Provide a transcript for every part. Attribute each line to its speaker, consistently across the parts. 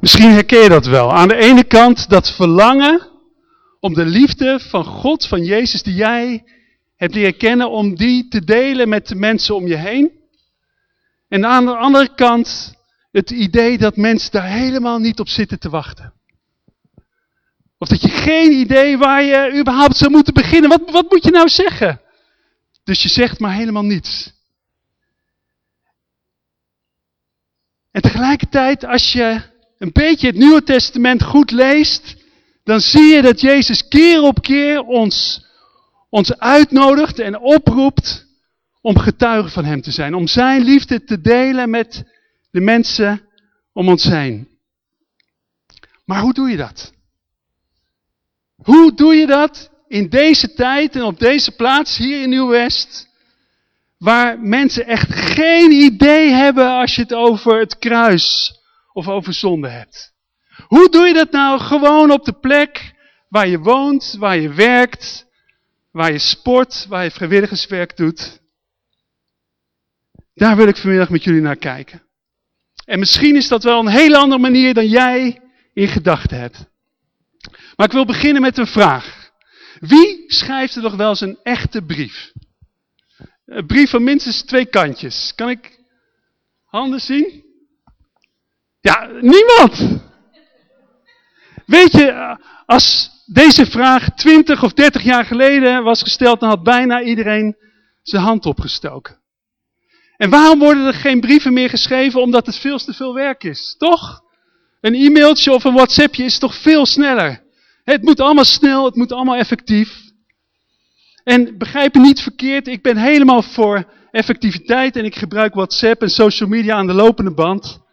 Speaker 1: Misschien herken je dat wel. Aan de ene kant dat verlangen om de liefde van God, van Jezus, die jij hebt leren kennen, om die te delen met de mensen om je heen. En aan de andere kant het idee dat mensen daar helemaal niet op zitten te wachten. Of dat je geen idee waar je überhaupt zou moeten beginnen. Wat, wat moet je nou zeggen? Dus je zegt maar helemaal niets. En tegelijkertijd, als je een beetje het Nieuwe Testament goed leest, dan zie je dat Jezus keer op keer ons, ons uitnodigt en oproept om getuigen van Hem te zijn. Om Zijn liefde te delen met de mensen om ons heen. Maar hoe doe je dat? Hoe doe je dat in deze tijd en op deze plaats hier in Nieuw-West? Waar mensen echt geen idee hebben als je het over het kruis of over zonde hebt. Hoe doe je dat nou gewoon op de plek waar je woont, waar je werkt, waar je sport, waar je vrijwilligerswerk doet? Daar wil ik vanmiddag met jullie naar kijken. En misschien is dat wel een hele andere manier dan jij in gedachten hebt. Maar ik wil beginnen met een vraag. Wie schrijft er nog wel eens een echte brief? Een brief van minstens twee kantjes. Kan ik handen zien? Ja, niemand. Weet je, als deze vraag 20 of 30 jaar geleden was gesteld, dan had bijna iedereen zijn hand opgestoken. En waarom worden er geen brieven meer geschreven? Omdat het veel te veel werk is, toch? Een e-mailtje of een WhatsAppje is toch veel sneller. Het moet allemaal snel, het moet allemaal effectief. En begrijp me niet verkeerd, ik ben helemaal voor effectiviteit en ik gebruik WhatsApp en social media aan de lopende band.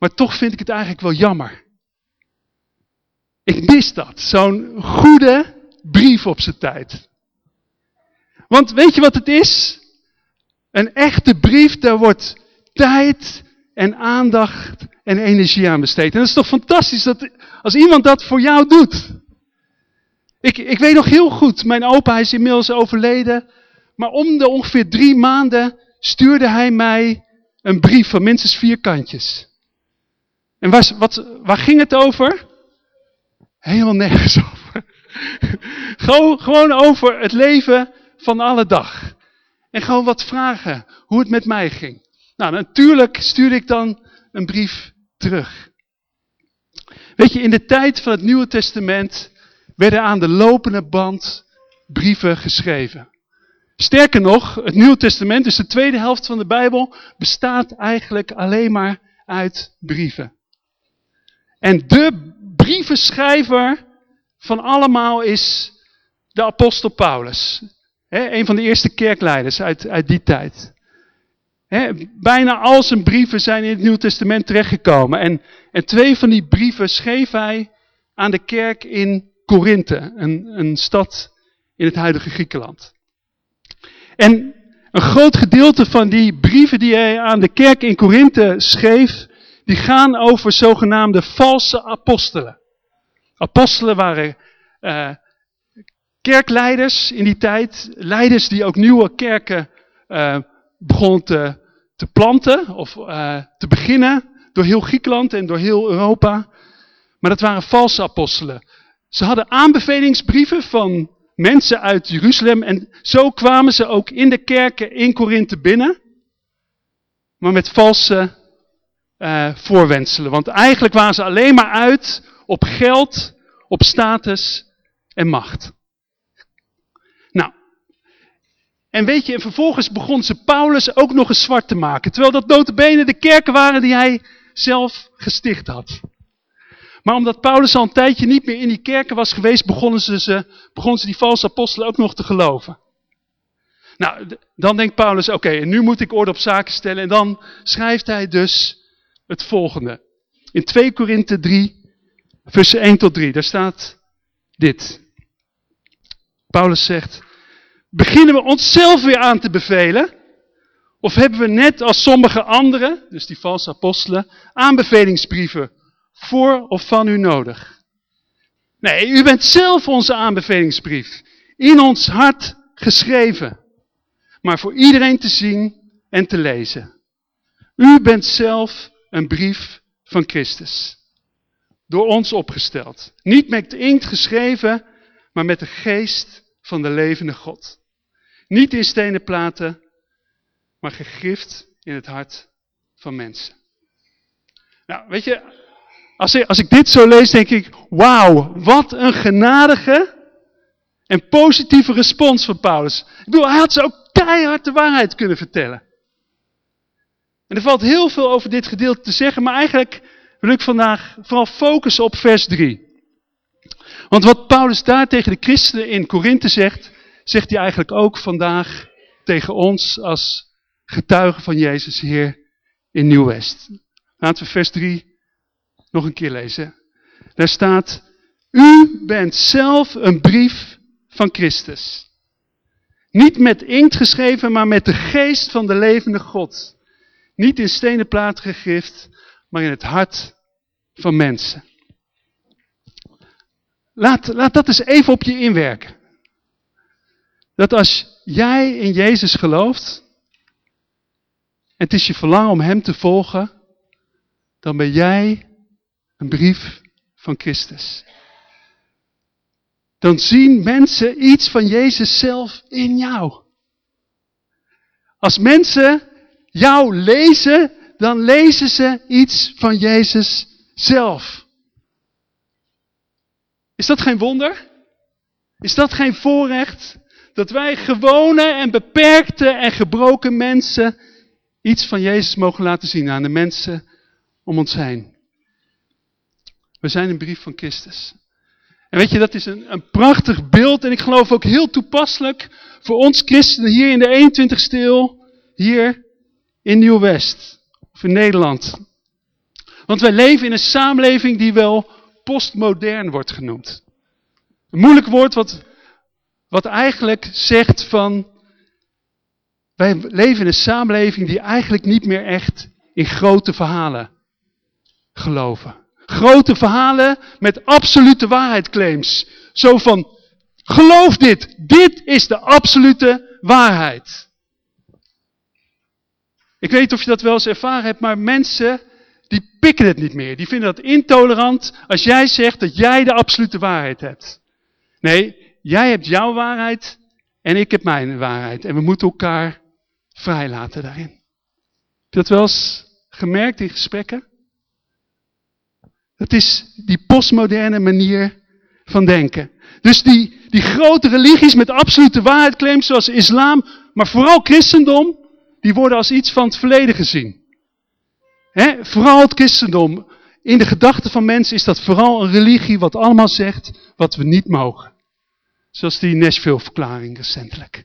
Speaker 1: Maar toch vind ik het eigenlijk wel jammer. Ik mis dat, zo'n goede brief op zijn tijd. Want weet je wat het is? Een echte brief, daar wordt tijd en aandacht en energie aan besteed. En dat is toch fantastisch dat als iemand dat voor jou doet. Ik, ik weet nog heel goed, mijn opa is inmiddels overleden. Maar om de ongeveer drie maanden stuurde hij mij een brief van minstens vier kantjes. En was, wat, waar ging het over? Helemaal nergens over. gewoon, over het leven van alle dag. En gewoon wat vragen hoe het met mij ging. Nou, natuurlijk stuurde ik dan een brief terug. Weet je, in de tijd van het Nieuwe Testament werden aan de lopende band brieven geschreven. Sterker nog, het Nieuwe Testament, dus de tweede helft van de Bijbel, bestaat eigenlijk alleen maar uit brieven. En de brievenschrijver van allemaal is de apostel Paulus. He, een van de eerste kerkleiders uit, uit die tijd. bijna al zijn brieven zijn in het Nieuw Testament terechtgekomen. En, en twee van die brieven schreef hij aan de kerk in Korinthe, een, een stad in het huidige Griekenland. En een groot gedeelte van die brieven die hij aan de kerk in Korinthe schreef, die gaan over zogenaamde valse apostelen. Apostelen waren uh, kerkleiders in die tijd, leiders die ook nieuwe kerken uh, begonnen te, te planten of uh, te beginnen door heel Griekenland en door heel Europa. Maar dat waren valse apostelen. Ze hadden aanbevelingsbrieven van mensen uit Jeruzalem en zo kwamen ze ook in de kerken in Korinthe binnen. Maar met valse uh, voorwenselen. Want eigenlijk waren ze alleen maar uit op geld, op status en macht. Nou, en weet je, en vervolgens begon ze Paulus ook nog eens zwart te maken. Terwijl dat notabene de kerken waren die hij zelf gesticht had. Maar omdat Paulus al een tijdje niet meer in die kerken was geweest, begonnen ze, ze, begonnen ze die valse apostelen ook nog te geloven. Nou, dan denkt Paulus, oké, en nu moet ik orde op zaken stellen. En dan schrijft hij dus het volgende. In 2 Korinthe 3, vers 1 tot 3, daar staat dit. Paulus zegt, beginnen we onszelf weer aan te bevelen? Of hebben we net als sommige anderen, dus die valse apostelen, aanbevelingsbrieven voor of van u nodig? Nee, u bent zelf onze aanbevelingsbrief, in ons hart geschreven, maar voor iedereen te zien en te lezen. U bent zelf een brief van Christus. Door ons opgesteld. Niet met inkt geschreven, maar met de geest van de levende God. Niet in stenen platen, maar gegrift in het hart van mensen. Nou, weet je, als ik, als ik dit zo lees, denk ik, wauw, wat een genadige en positieve respons van Paulus. Ik bedoel, hij had ze ook keihard de waarheid kunnen vertellen. En er valt heel veel over dit gedeelte te zeggen, maar eigenlijk wil ik vandaag vooral focussen op vers 3. Want wat Paulus daar tegen de christenen in Korinthe zegt, zegt hij eigenlijk ook vandaag tegen ons als getuigen van Jezus Heer in Nieuw-West. Laten we vers 3 nog een keer lezen. Daar staat, u bent zelf een brief van Christus. Niet met inkt geschreven, maar met de geest van de levende God. Niet in stenen plaat gegrift, maar in het hart van mensen. Laat, laat dat eens even op je inwerken. Dat als jij in Jezus gelooft, en het is je verlangen om Hem te volgen, dan ben jij een brief van Christus. Dan zien mensen iets van Jezus zelf in jou. Als mensen jou lezen, dan lezen ze iets van Jezus zelf. Is dat geen wonder? Is dat geen voorrecht? Dat wij gewone en beperkte en gebroken mensen iets van Jezus mogen laten zien aan de mensen om ons heen. We zijn een brief van Christus. En weet je, dat is een, een prachtig beeld en ik geloof ook heel toepasselijk voor ons christenen hier in de 21ste eeuw, hier in Nieuw-West, of in Nederland. Want wij leven in een samenleving die wel postmodern wordt genoemd. Een moeilijk woord wat, wat eigenlijk zegt van, wij leven in een samenleving die eigenlijk niet meer echt in grote verhalen geloven. Grote verhalen met absolute waarheidclaims. Zo van, geloof dit, dit is de absolute waarheid. Ik weet niet of je dat wel eens ervaren hebt, maar mensen die pikken het niet meer. Die vinden dat intolerant als jij zegt dat jij de absolute waarheid hebt. Nee, jij hebt jouw waarheid en ik heb mijn waarheid. En we moeten elkaar vrijlaten daarin. Heb je dat wel eens gemerkt in gesprekken? Dat is die postmoderne manier van denken. Dus die, die grote religies met absolute waarheid zoals islam, maar vooral christendom, die worden als iets van het verleden gezien. Vooral het christendom. In de gedachten van mensen is dat vooral een religie wat allemaal zegt wat we niet mogen. Zoals die Nashville-verklaring recentelijk.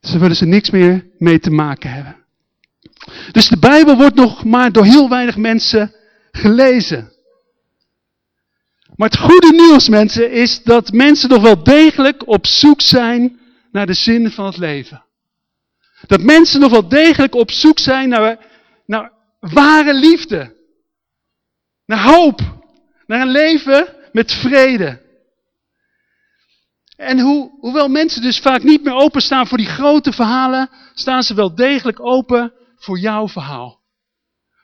Speaker 1: Ze willen ze niks meer mee te maken hebben. Dus de Bijbel wordt nog maar door heel weinig mensen gelezen. Maar het goede nieuws, mensen, is dat mensen nog wel degelijk op zoek zijn naar de zin van het leven. Dat mensen nog wel degelijk op zoek zijn naar, naar ware liefde. Naar hoop. Naar een leven met vrede. En hoe, hoewel mensen dus vaak niet meer openstaan voor die grote verhalen, staan ze wel degelijk open voor jouw verhaal.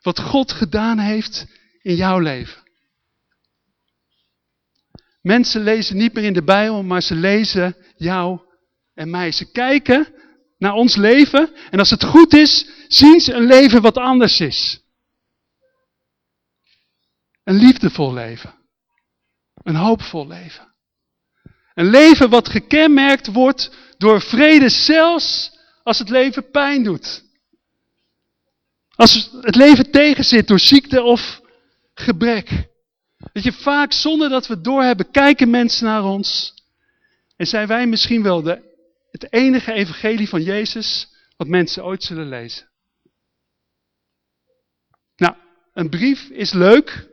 Speaker 1: Wat God gedaan heeft in jouw leven. Mensen lezen niet meer in de Bijbel, maar ze lezen jou en mij. Ze kijken naar ons leven en als het goed is, zien ze een leven wat anders is. Een liefdevol leven. Een hoopvol leven. Een leven wat gekenmerkt wordt door vrede zelfs als het leven pijn doet. Als het leven tegenzit door ziekte of gebrek. Dat je vaak zonder dat we doorhebben, kijken mensen naar ons. En zijn wij misschien wel de, het enige evangelie van Jezus wat mensen ooit zullen lezen. Nou, een brief is leuk.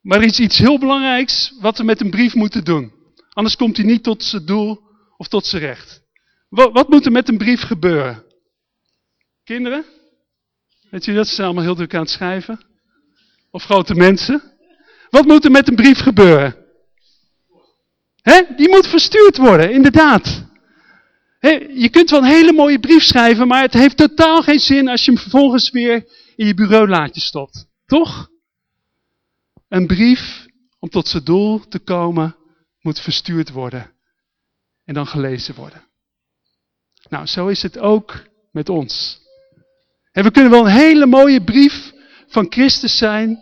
Speaker 1: Maar er is iets heel belangrijks wat we met een brief moeten doen. Anders komt hij niet tot zijn doel of tot zijn recht. Wat, wat moet er met een brief gebeuren? Kinderen? Weet je dat? Ze zijn allemaal heel druk aan het schrijven. Of grote mensen. Wat moet er met een brief gebeuren? Die moet verstuurd worden, inderdaad. Je kunt wel een hele mooie brief schrijven, maar het heeft totaal geen zin als je hem vervolgens weer in je bureaulaadje stopt. Toch? Een brief om tot zijn doel te komen moet verstuurd worden en dan gelezen worden. Nou, zo is het ook met ons. En we kunnen wel een hele mooie brief van Christus zijn,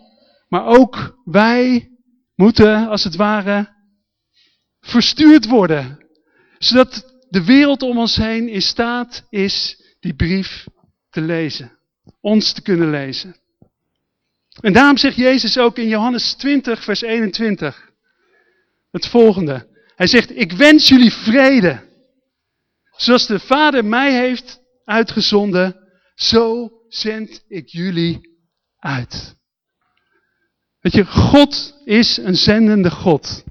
Speaker 1: maar ook wij moeten, als het ware, verstuurd worden. Zodat de wereld om ons heen in staat is die brief te lezen. Ons te kunnen lezen. En daarom zegt Jezus ook in Johannes 20, vers 21 het volgende. Hij zegt, ik wens jullie vrede. Zoals de Vader mij heeft uitgezonden, zo zend ik jullie uit. Weet je, God is een zendende God.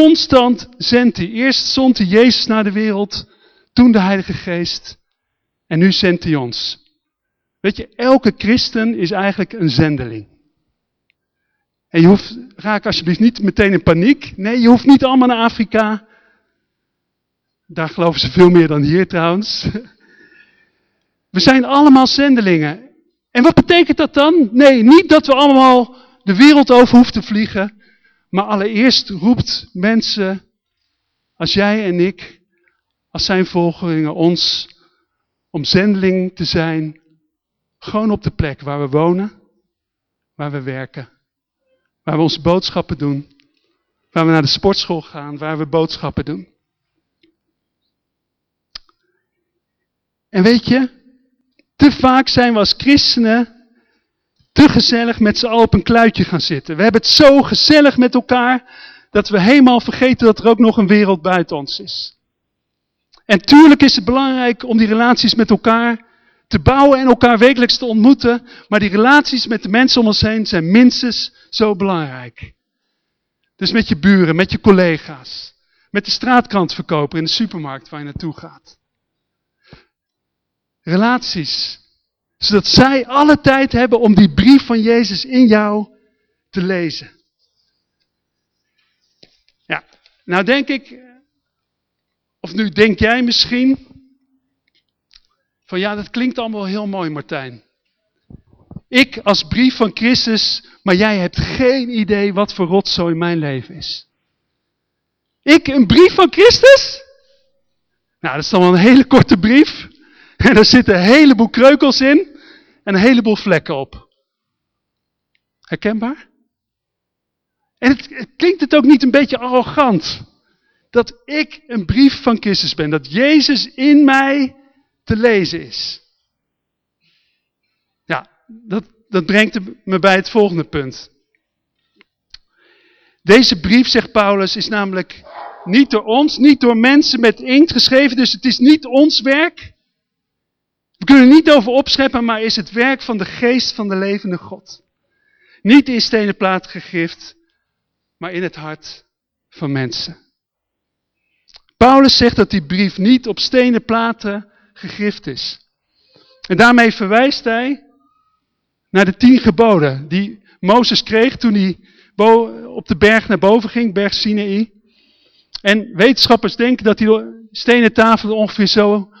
Speaker 1: Constant zendt hij. Eerst zond hij Jezus naar de wereld, toen de Heilige Geest en nu zendt hij ons. Weet je, elke christen is eigenlijk een zendeling. En je hoeft, raak alsjeblieft niet meteen in paniek. Nee, je hoeft niet allemaal naar Afrika. Daar geloven ze veel meer dan hier trouwens. We zijn allemaal zendelingen. En wat betekent dat dan? Nee, niet dat we allemaal de wereld over hoeven te vliegen. Maar allereerst roept mensen, als jij en ik, als zijn volgelingen, ons om zendeling te zijn, gewoon op de plek waar we wonen, waar we werken, waar we onze boodschappen doen, waar we naar de sportschool gaan, waar we boodschappen doen. En weet je, te vaak zijn we als christenen te gezellig met z'n allen op een kluitje gaan zitten. We hebben het zo gezellig met elkaar dat we helemaal vergeten dat er ook nog een wereld buiten ons is. En tuurlijk is het belangrijk om die relaties met elkaar te bouwen en elkaar wekelijks te ontmoeten. Maar die relaties met de mensen om ons heen zijn minstens zo belangrijk. Dus met je buren, met je collega's, met de straatkrantverkoper in de supermarkt waar je naartoe gaat. Relaties. Zodat zij alle tijd hebben om die brief van Jezus in jou te lezen. Ja, nou denk ik, of nu denk jij misschien, van ja, dat klinkt allemaal heel mooi Martijn. Ik als brief van Christus, maar jij hebt geen idee wat voor rotzooi mijn leven is. Ik een brief van Christus? Nou, dat is dan wel een hele korte brief. En er zitten een heleboel kreukels in en een heleboel vlekken op. Herkenbaar? En het, klinkt het ook niet een beetje arrogant? Dat ik een brief van Christus ben. Dat Jezus in mij te lezen is. Ja, dat, dat brengt me bij het volgende punt. Deze brief, zegt Paulus, is namelijk niet door ons, niet door mensen met inkt geschreven, dus het is niet ons werk. We kunnen er niet over opscheppen, maar is het werk van de geest van de levende God. Niet in stenen plaat gegrift, maar in het hart van mensen. Paulus zegt dat die brief niet op stenen platen gegrift is. En daarmee verwijst hij naar de tien geboden die Mozes kreeg toen hij op de berg naar boven ging, berg Sinaï. En wetenschappers denken dat die stenen tafelen ongeveer zo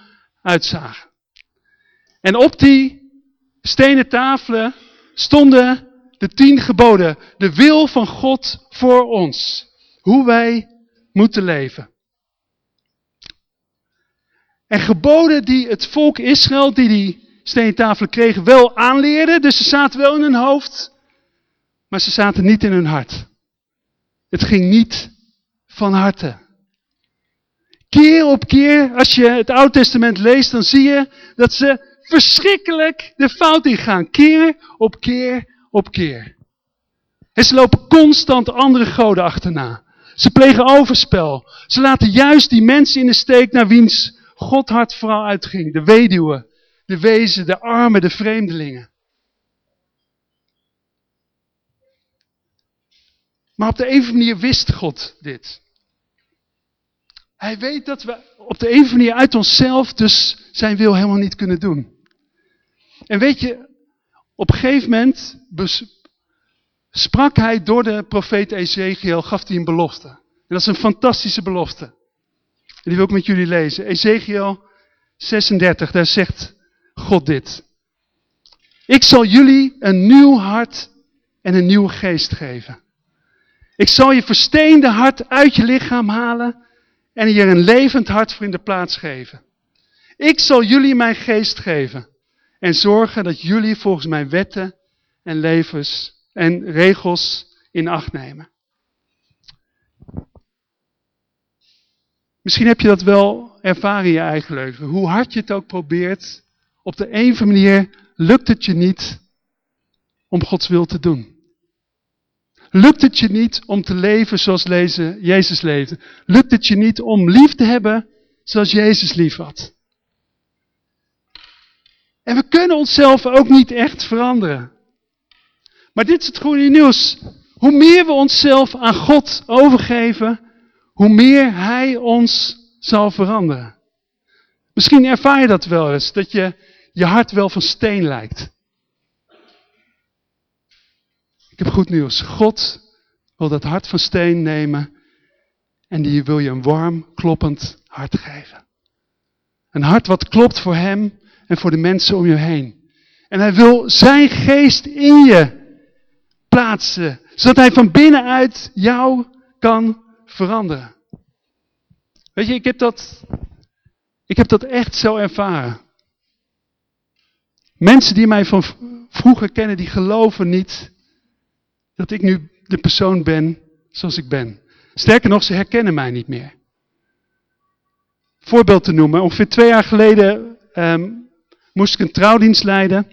Speaker 1: uitzagen. En op die stenen tafelen stonden de tien geboden. De wil van God voor ons. Hoe wij moeten leven. En geboden die het volk Israël, die die stenen tafelen kregen, wel aanleerden. Dus ze zaten wel in hun hoofd. Maar ze zaten niet in hun hart. Het ging niet van harte. Keer op keer, als je het Oude Testament leest, dan zie je dat ze verschrikkelijk de fout ingaan. Keer op keer op keer. En ze lopen constant andere goden achterna. Ze plegen overspel. Ze laten juist die mensen in de steek naar wiens God hart vooral uitging. De weduwen, de wezen, de armen, de vreemdelingen. Maar op de een of andere manier wist God dit. Hij weet dat we op de een of andere manier uit onszelf dus zijn wil helemaal niet kunnen doen. En weet je, op een gegeven moment sprak hij door de profeet Ezekiel, gaf hij een belofte. En dat is een fantastische belofte. En die wil ik met jullie lezen. Ezekiel 36, daar zegt God dit. Ik zal jullie een nieuw hart en een nieuwe geest geven. Ik zal je versteende hart uit je lichaam halen en je een levend hart voor in de plaats geven. Ik zal jullie mijn geest geven en zorgen dat jullie volgens mijn wetten en levens en regels in acht nemen. Misschien heb je dat wel ervaren in je eigen leven. Hoe hard je het ook probeert, op de een manier lukt het je niet om Gods wil te doen. Lukt het je niet om te leven zoals Jezus leefde? Lukt het je niet om lief te hebben zoals Jezus lief had? En we kunnen onszelf ook niet echt veranderen. Maar dit is het goede nieuws. Hoe meer we onszelf aan God overgeven, hoe meer Hij ons zal veranderen. Misschien ervaar je dat wel eens, dat je je hart wel van steen lijkt. Ik heb goed nieuws. God wil dat hart van steen nemen en die wil je een warm, kloppend hart geven. Een hart wat klopt voor Hem en voor de mensen om je heen. En Hij wil Zijn geest in je plaatsen, zodat Hij van binnenuit jou kan veranderen. Weet je, ik heb dat, ik heb dat echt zo ervaren. Mensen die mij van vroeger kennen, die geloven niet dat ik nu de persoon ben zoals ik ben. Sterker nog, ze herkennen mij niet meer. Voorbeeld te noemen. Ongeveer twee jaar geleden ehm, moest ik een trouwdienst leiden.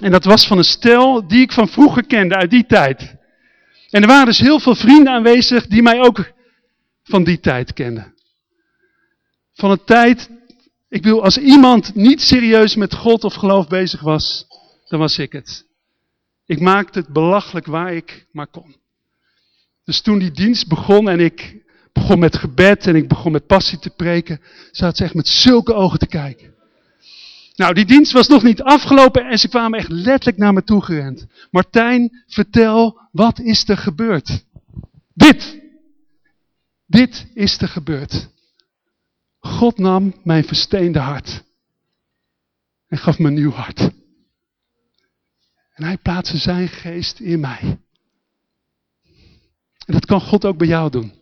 Speaker 1: En dat was van een stel die ik van vroeger kende, uit die tijd. En er waren dus heel veel vrienden aanwezig die mij ook van die tijd kenden. Van een tijd, ik wil, als iemand niet serieus met God of geloof bezig was, dan was ik het. Ik maakte het belachelijk waar ik maar kon. Dus toen die dienst begon en ik begon met gebed en ik begon met passie te preken, zat ze echt met zulke ogen te kijken. Nou, die dienst was nog niet afgelopen en ze kwamen echt letterlijk naar me toe gerend. Martijn, vertel, wat is er gebeurd? Dit. Dit is er gebeurd. God nam mijn versteende hart en gaf me een nieuw hart. En hij plaatste zijn geest in mij. En dat kan God ook bij jou doen.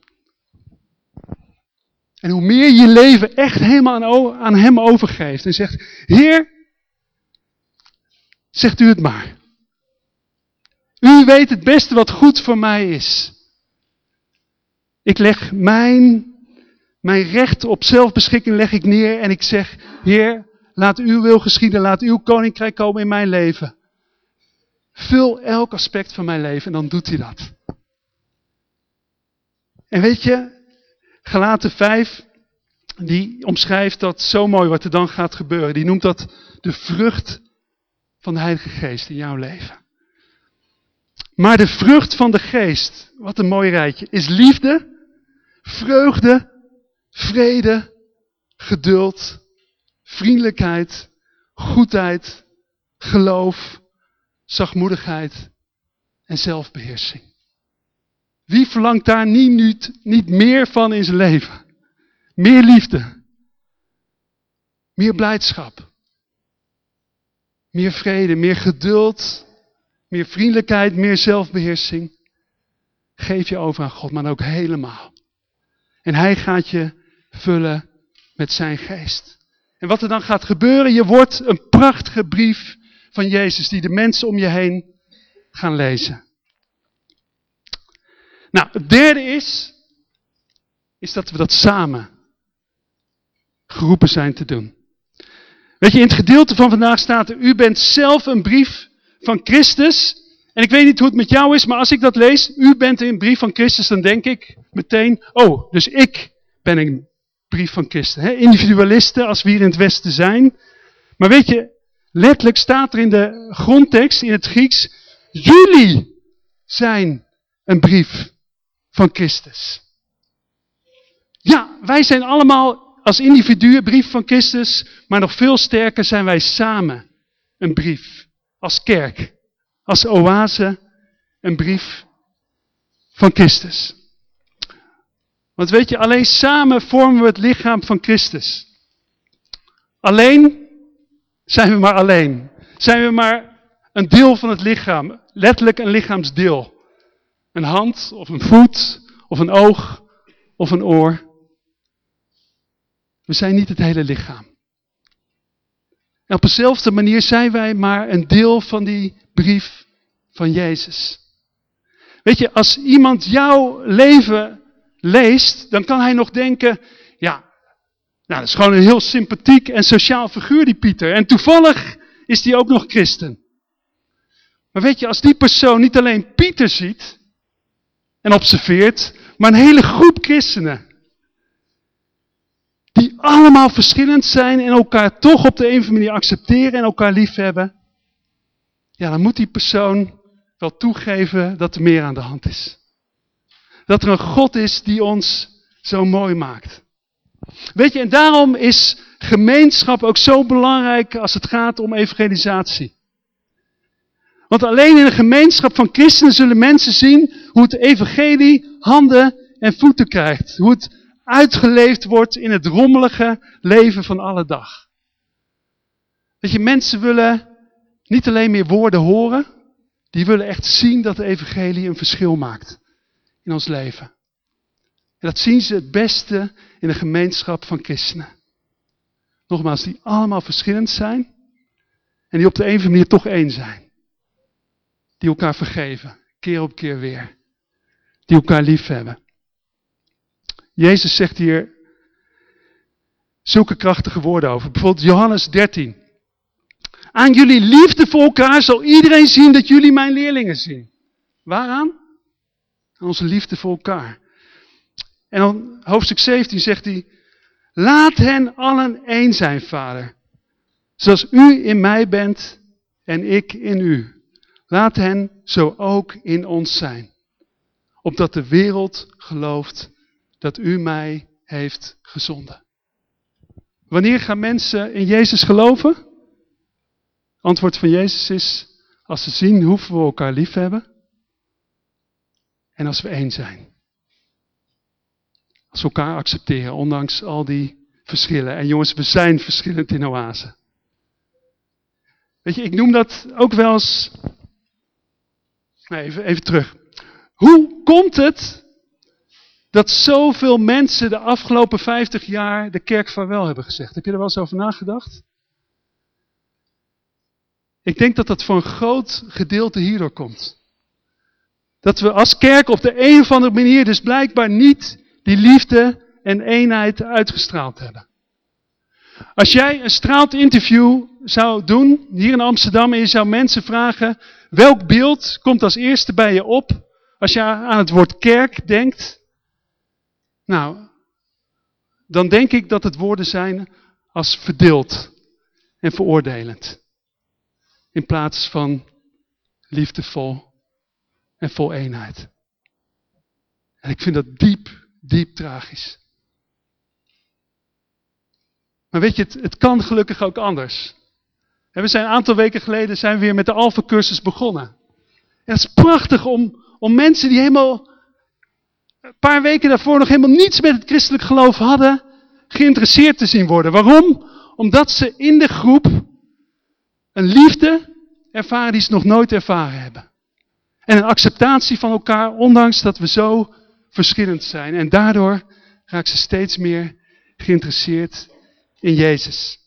Speaker 1: En hoe meer je leven echt helemaal aan hem overgeeft en zegt, Heer, zegt u het maar. U weet het beste wat goed voor mij is. Ik leg mijn, mijn recht op zelfbeschikking leg ik neer en ik zeg, Heer, laat uw wil geschieden, laat uw koninkrijk komen in mijn leven. Vul elk aspect van mijn leven en dan doet hij dat. En weet je, Galaten 5, die omschrijft dat zo mooi wat er dan gaat gebeuren. Die noemt dat de vrucht van de Heilige Geest in jouw leven. Maar de vrucht van de Geest, wat een mooi rijtje, is liefde, vreugde, vrede, geduld, vriendelijkheid, goedheid, geloof, zachtmoedigheid en zelfbeheersing. Wie verlangt daar niet, niet, niet meer van in zijn leven? Meer liefde. Meer blijdschap. Meer vrede, meer geduld. Meer vriendelijkheid, meer zelfbeheersing. Geef je over aan God, maar ook helemaal. En hij gaat je vullen met zijn geest. En wat er dan gaat gebeuren, je wordt een prachtige brief van Jezus die de mensen om je heen gaan lezen. Nou, het derde is, is dat we dat samen geroepen zijn te doen. Weet je, in het gedeelte van vandaag staat er, u bent zelf een brief van Christus. En ik weet niet hoe het met jou is, maar als ik dat lees, u bent een brief van Christus, dan denk ik meteen, oh, dus ik ben een brief van Christus. He, individualisten, als we hier in het Westen zijn. Maar weet je, letterlijk staat er in de grondtekst, in het Grieks, jullie zijn een brief Christus. Ja, wij zijn allemaal als individuen brief van Christus, maar nog veel sterker zijn wij samen een brief. Als kerk, als oase, een brief van Christus. Want weet je, alleen samen vormen we het lichaam van Christus. Alleen zijn we maar alleen. Zijn we maar een deel van het lichaam. Letterlijk een lichaamsdeel. Een hand of een voet of een oog of een oor. We zijn niet het hele lichaam. En op dezelfde manier zijn wij maar een deel van die brief van Jezus. Weet je, als iemand jouw leven leest, dan kan hij nog denken, ja, nou, dat is gewoon een heel sympathiek en sociaal figuur, die Pieter. En toevallig is die ook nog christen. Maar weet je, als die persoon niet alleen Pieter ziet en observeert, maar een hele groep christenen, die allemaal verschillend zijn en elkaar toch op de een of andere manier accepteren en elkaar liefhebben, ja, dan moet die persoon wel toegeven dat er meer aan de hand is. Dat er een God is die ons zo mooi maakt. Weet je, en daarom is gemeenschap ook zo belangrijk als het gaat om evangelisatie. Want alleen in een gemeenschap van christenen zullen mensen zien hoe het evangelie handen en voeten krijgt. Hoe het uitgeleefd wordt in het rommelige leven van alle dag. Weet je, mensen willen niet alleen meer woorden horen, die willen echt zien dat de evangelie een verschil maakt in ons leven. En dat zien ze het beste in een gemeenschap van christenen. Nogmaals, die allemaal verschillend zijn en die op de een of andere manier toch één zijn. Die elkaar vergeven, keer op keer weer. Die elkaar lief hebben. Jezus zegt hier zulke krachtige woorden over. Bijvoorbeeld Johannes 13. Aan jullie liefde voor elkaar zal iedereen zien dat jullie mijn leerlingen zien. Waaraan? Aan onze liefde voor elkaar. En dan hoofdstuk 17 zegt hij, laat hen allen één zijn, vader. Zoals u in mij bent en ik in u. Laat hen zo ook in ons zijn. Opdat de wereld gelooft dat u mij heeft gezonden. Wanneer gaan mensen in Jezus geloven? Antwoord van Jezus is, als ze zien hoeveel we elkaar lief hebben. En als we één zijn. Als we elkaar accepteren, ondanks al die verschillen. En jongens, we zijn verschillend in oase. Weet je, ik noem dat ook wel eens... Even, even terug. Hoe komt het dat zoveel mensen de afgelopen 50 jaar de kerk vaarwel hebben gezegd? Heb je er wel eens over nagedacht? Ik denk dat dat voor een groot gedeelte hierdoor komt. Dat we als kerk op de een of andere manier dus blijkbaar niet die liefde en eenheid uitgestraald hebben. Als jij een straatinterview zou doen, hier in Amsterdam, en je zou mensen vragen, welk beeld komt als eerste bij je op als je aan het woord kerk denkt? Nou, dan denk ik dat het woorden zijn als verdeeld en veroordelend. In plaats van liefdevol en vol eenheid. En ik vind dat diep, diep tragisch. Maar weet je, het, het kan gelukkig ook anders. En we zijn een aantal weken geleden zijn we weer met de Alpha cursus begonnen. En het is prachtig om, om mensen die helemaal een paar weken daarvoor nog helemaal niets met het christelijk geloof hadden, geïnteresseerd te zien worden. Waarom? Omdat ze in de groep een liefde ervaren die ze nog nooit ervaren hebben. En een acceptatie van elkaar, ondanks dat we zo verschillend zijn. En daardoor raken ze steeds meer geïnteresseerd in Jezus.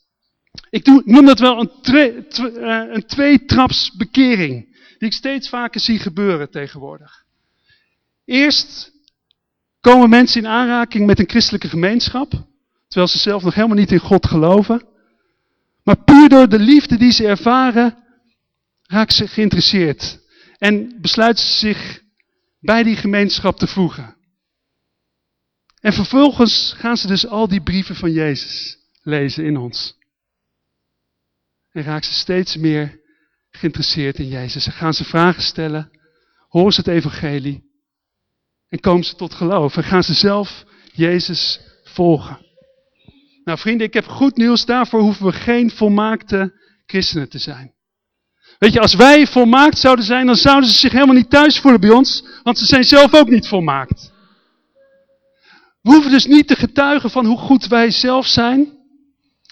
Speaker 1: Ik noem dat wel een, twee, eh, een tweetraps bekering. Die ik steeds vaker zie gebeuren tegenwoordig. Eerst komen mensen in aanraking met een christelijke gemeenschap. Terwijl ze zelf nog helemaal niet in God geloven. Maar puur door de liefde die ze ervaren, raken ze geïnteresseerd. En besluiten ze zich bij die gemeenschap te voegen. En vervolgens gaan ze dus al die brieven van Jezus lezen in ons. En raken ze steeds meer geïnteresseerd in Jezus. En gaan ze vragen stellen, horen ze het evangelie en komen ze tot geloof. En gaan ze zelf Jezus volgen. Nou vrienden, ik heb goed nieuws. Daarvoor hoeven we geen volmaakte christenen te zijn. Weet je, als wij volmaakt zouden zijn, dan zouden ze zich helemaal niet thuis voelen bij ons. Want ze zijn zelf ook niet volmaakt. We hoeven dus niet te getuigen van hoe goed wij zelf zijn.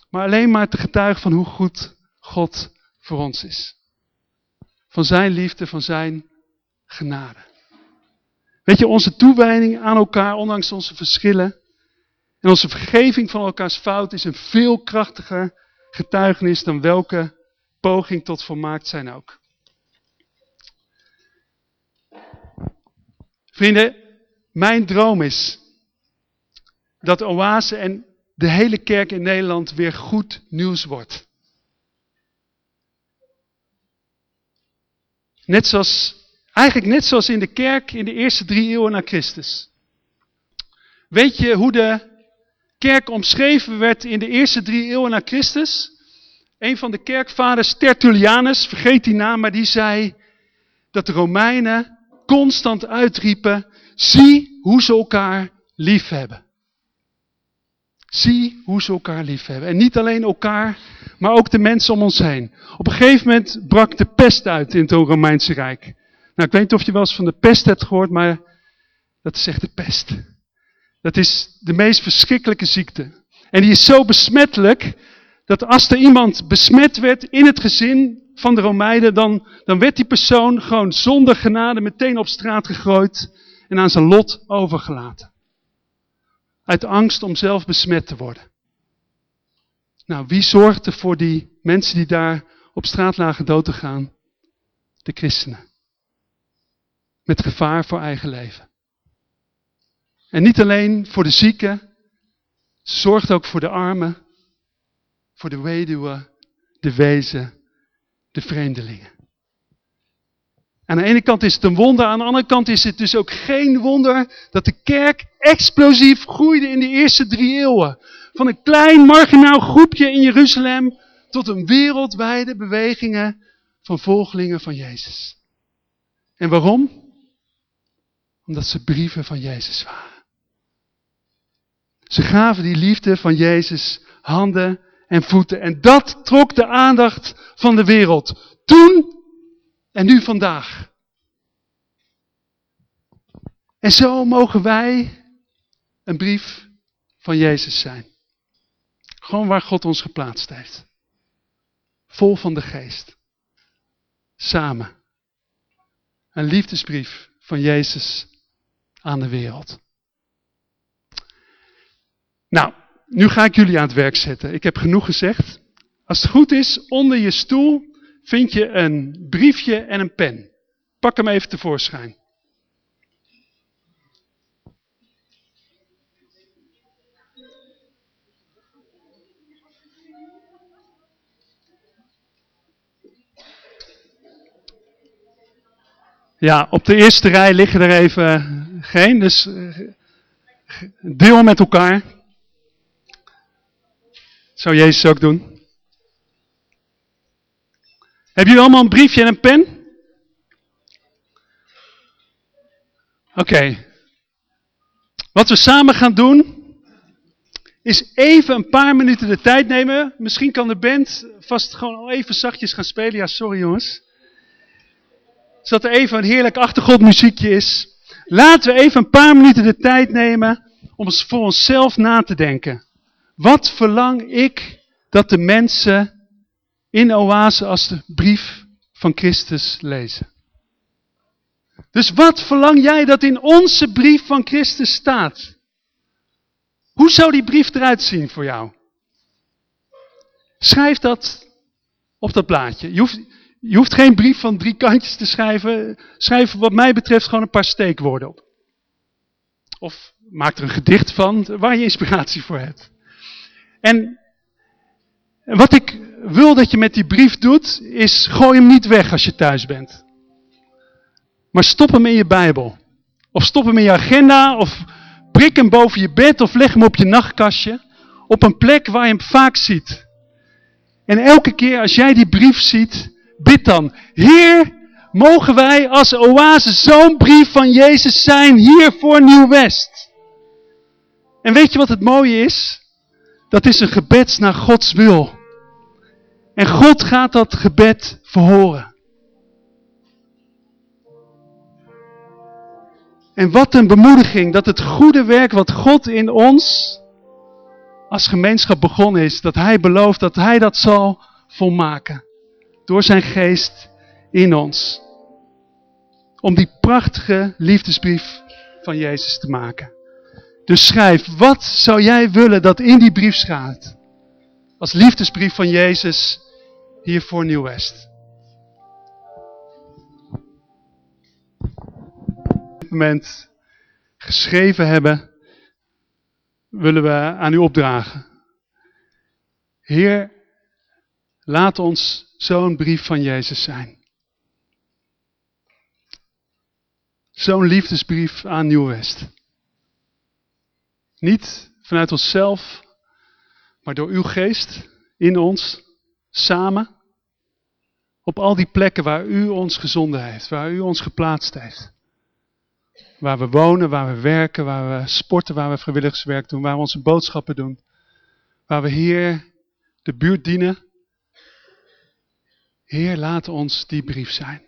Speaker 1: Maar alleen maar te getuigen van hoe goed God voor ons is. van zijn liefde, van zijn genade. Weet je, onze toewijding aan elkaar, ondanks onze verschillen en onze vergeving van elkaars fout is een veel krachtiger getuigenis dan welke poging tot volmaakt zijn ook. Vrienden, mijn droom is dat Oase en de hele kerk in Nederland weer goed nieuws wordt. Net zoals, eigenlijk net zoals in de kerk in de eerste drie eeuwen na Christus. Weet je hoe de kerk omschreven werd in de eerste drie eeuwen na Christus? Een van de kerkvaders, Tertullianus, vergeet die naam, maar die zei dat de Romeinen constant uitriepen, zie hoe ze elkaar lief hebben. Zie hoe ze elkaar lief hebben. En niet alleen elkaar, maar ook de mensen om ons heen. Op een gegeven moment brak de pest uit in het Romeinse Rijk. Nou, ik weet niet of je wel eens van de pest hebt gehoord, maar dat is echt de pest. Dat is de meest verschrikkelijke ziekte. En die is zo besmettelijk, dat als er iemand besmet werd in het gezin van de Romeinen, dan, dan werd die persoon gewoon zonder genade meteen op straat gegooid en aan zijn lot overgelaten. Uit angst om zelf besmet te worden. Nou, wie zorgde voor die mensen die daar op straat lagen dood te gaan? De christenen. Met gevaar voor eigen leven. En niet alleen voor de zieken, ze zorgde ook voor de armen, voor de weduwe, de wezen, de vreemdelingen. Aan de ene kant is het een wonder, aan de andere kant is het dus ook geen wonder dat de kerk explosief groeide in de eerste drie eeuwen. Van een klein marginaal groepje in Jeruzalem tot een wereldwijde bewegingen van volgelingen van Jezus. En waarom? Omdat ze brieven van Jezus waren. Ze gaven die liefde van Jezus handen en voeten. En dat trok de aandacht van de wereld. Toen en nu vandaag. En zo mogen wij een brief van Jezus zijn. Gewoon waar God ons geplaatst heeft. Vol van de geest. Samen. Een liefdesbrief van Jezus aan de wereld. Nou, nu ga ik jullie aan het werk zetten. Ik heb genoeg gezegd. Als het goed is, onder je stoel vind je een briefje en een pen. Pak hem even tevoorschijn. Ja, op de eerste rij liggen er even geen, dus eh, deel met elkaar. Zou Jezus ook doen? Hebben jullie allemaal een briefje en een pen? Oké. Wat we samen gaan doen, is even een paar minuten de tijd nemen. Misschien kan de band vast gewoon al even zachtjes gaan spelen. Ja, sorry jongens. Zodat er even een heerlijk achtergrondmuziekje is. Laten we even een paar minuten de tijd nemen om voor onszelf na te denken. Wat verlang ik dat de mensen in Oase als de brief van Christus lezen? Dus wat verlang jij dat in onze brief van Christus staat? Hoe zou die brief eruit zien voor jou? Schrijf dat op dat blaadje. Je hoeft, je hoeft geen brief van drie kantjes te schrijven. Schrijf wat mij betreft gewoon een paar steekwoorden op. Of maak er een gedicht van waar je inspiratie voor hebt. En wat ik wil dat je met die brief doet, is gooi hem niet weg als je thuis bent. Maar stop hem in je Bijbel. Of stop hem in je agenda, of prik hem boven je bed, of leg hem op je nachtkastje. Op een plek waar je hem vaak ziet. En elke keer als jij die brief ziet, bid dan. Heer, mogen wij als oase zo'n brief van Jezus zijn hier voor Nieuw-West. En weet je wat het mooie is? Dat is een gebed naar Gods wil. En God gaat dat gebed verhoren. En wat een bemoediging dat het goede werk wat God in ons als gemeenschap begonnen is, dat Hij belooft dat Hij dat zal volmaken. Door zijn geest in ons. Om die prachtige liefdesbrief van Jezus te maken. Dus schrijf, wat zou jij willen dat in die brief staat? Als liefdesbrief van Jezus hier voor Nieuw-West. Op dit moment geschreven hebben, willen we aan u opdragen. Heer, laat ons zo'n brief van Jezus zijn. Zo'n liefdesbrief aan Nieuw-West. Niet vanuit onszelf, maar door uw geest in ons, samen. Op al die plekken waar u ons gezonden heeft, waar u ons geplaatst heeft. Waar we wonen, waar we werken, waar we sporten, waar we vrijwilligerswerk doen, waar we onze boodschappen doen. Waar we hier de buurt dienen. Heer, laat ons die brief zijn.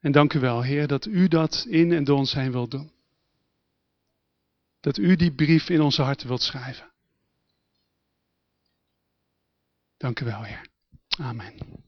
Speaker 1: En dank u wel, Heer, dat u dat in en door ons heen wilt doen. Dat u die brief in onze harten wilt schrijven. Dank u wel, Heer. Amen.